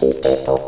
Mm-hmm.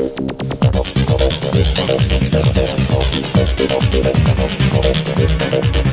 Thank you.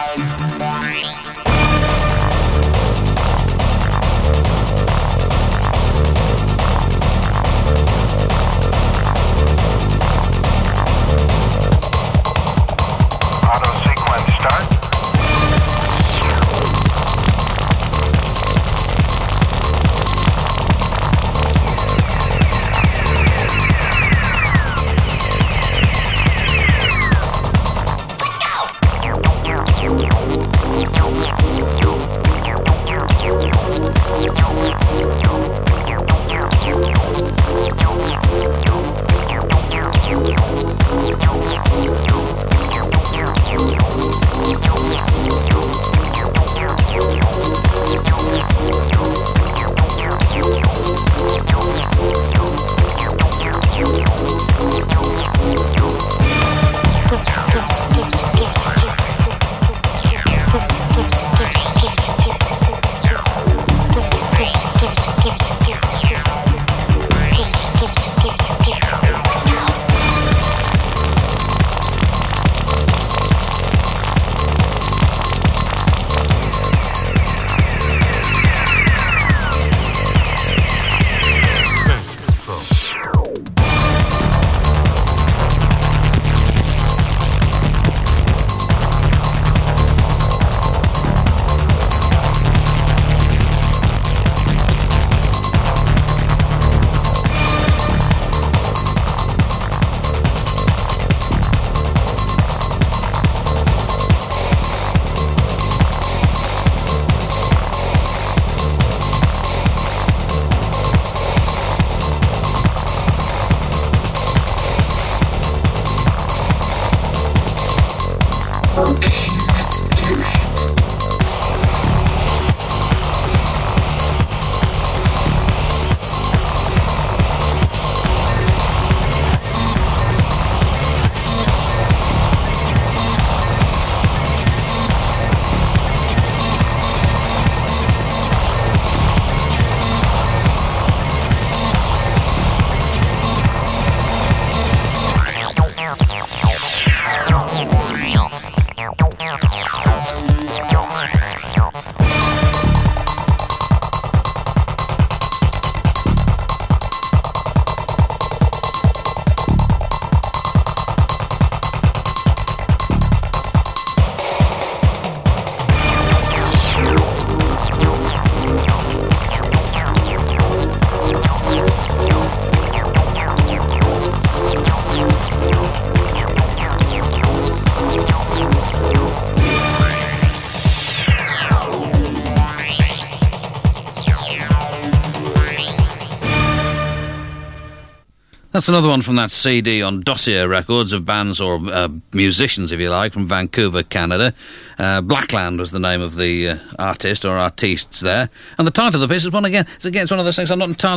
Auto Yeah. That's another one from that CD on Dossier Records of bands or uh, musicians, if you like, from Vancouver, Canada. Uh, Blackland was the name of the uh, artist or artistes there. And the title of the piece is one again. It's again, it's one of those things I'm not entirely